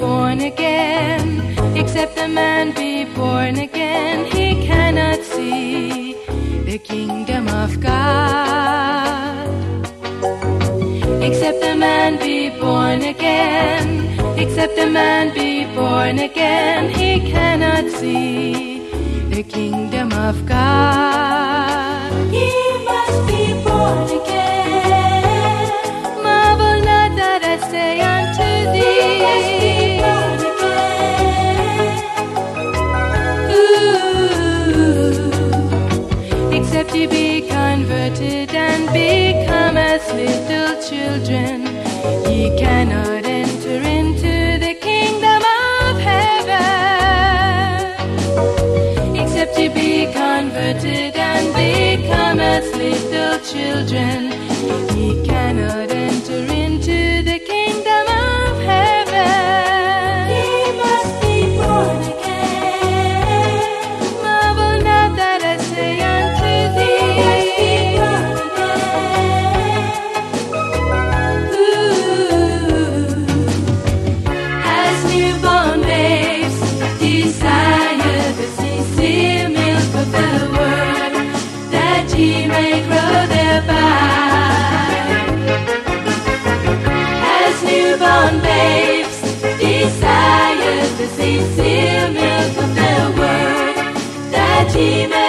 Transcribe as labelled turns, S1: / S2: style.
S1: پونپٹ مین کیم آف گا ایکسپٹ مین بھی پون کی سپٹ مین بیگ ڈرسپل چلڈرین چلڈرین کی جی مدبا شمبے سے جیو